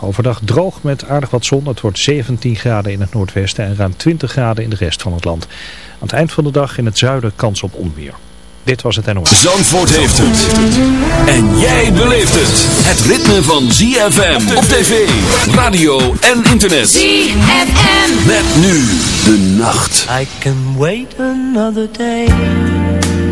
Overdag droog met aardig wat zon. Het wordt 17 graden in het noordwesten en ruim 20 graden in de rest van het land. Aan het eind van de dag in het zuiden kans op onweer. Dit was het NOS. Zandvoort heeft het. En jij beleeft het. Het ritme van ZFM op tv, radio en internet. ZFM. Met nu de nacht. I can wait another day.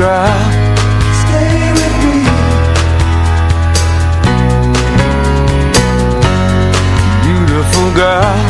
girl. Stay with me. Beautiful girl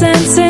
senses.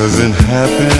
doesn't happen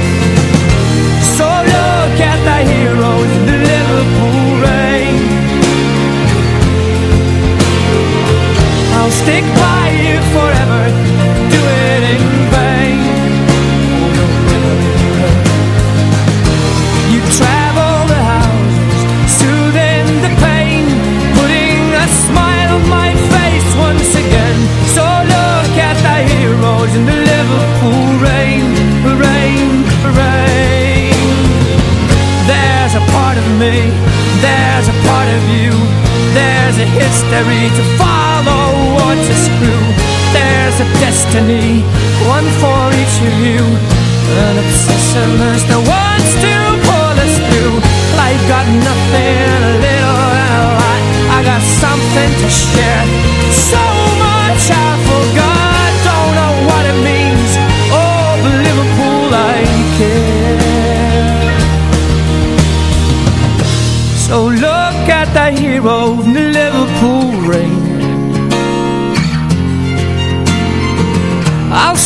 Heroes the Liverpool rain. I'll stick by you forever, do it history to follow or to screw. There's a destiny, one for each of you, an obsession that's the wants to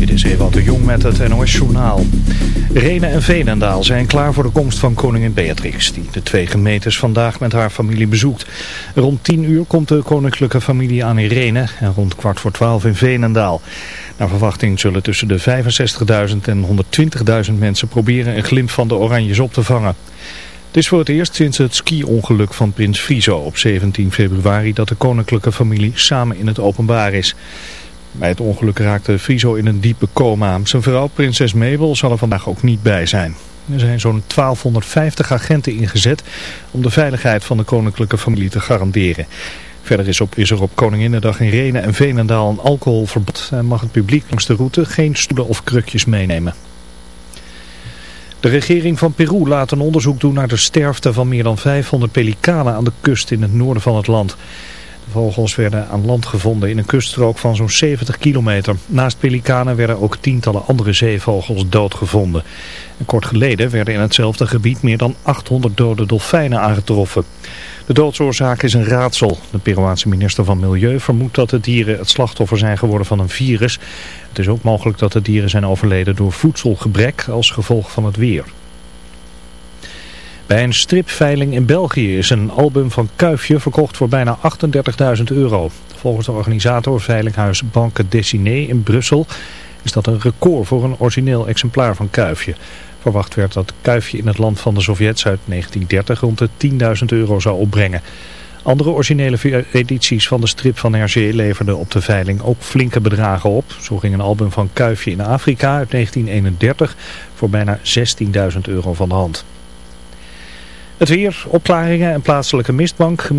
Dit is Ewald de Jong met het NOS Journaal. Renen en Veenendaal zijn klaar voor de komst van koningin Beatrix... die de twee gemeentes vandaag met haar familie bezoekt. Rond 10 uur komt de koninklijke familie aan in Renen... en rond kwart voor 12 in Veenendaal. Naar verwachting zullen tussen de 65.000 en 120.000 mensen... proberen een glimp van de Oranjes op te vangen. Het is voor het eerst sinds het ski-ongeluk van prins Friso op 17 februari... dat de koninklijke familie samen in het openbaar is... Bij het ongeluk raakte Friso in een diepe coma. Zijn vrouw, prinses Mabel, zal er vandaag ook niet bij zijn. Er zijn zo'n 1250 agenten ingezet om de veiligheid van de koninklijke familie te garanderen. Verder is, op, is er op Koninginnedag in Renen en Veenendaal een alcoholverbod en mag het publiek langs de route geen stoelen of krukjes meenemen. De regering van Peru laat een onderzoek doen naar de sterfte van meer dan 500 pelikanen aan de kust in het noorden van het land. Vogels werden aan land gevonden in een kuststrook van zo'n 70 kilometer. Naast pelikanen werden ook tientallen andere zeevogels doodgevonden. En kort geleden werden in hetzelfde gebied meer dan 800 dode dolfijnen aangetroffen. De doodsoorzaak is een raadsel. De Peruaanse minister van Milieu vermoedt dat de dieren het slachtoffer zijn geworden van een virus. Het is ook mogelijk dat de dieren zijn overleden door voedselgebrek als gevolg van het weer. Bij een stripveiling in België is een album van Kuifje verkocht voor bijna 38.000 euro. Volgens de organisator Veilinghuis Banque Dessiné in Brussel is dat een record voor een origineel exemplaar van Kuifje. Verwacht werd dat Kuifje in het land van de Sovjets uit 1930 rond de 10.000 euro zou opbrengen. Andere originele edities van de strip van Hergé leverden op de veiling ook flinke bedragen op. Zo ging een album van Kuifje in Afrika uit 1931 voor bijna 16.000 euro van de hand. Het weer, opklaringen en plaatselijke mistbank.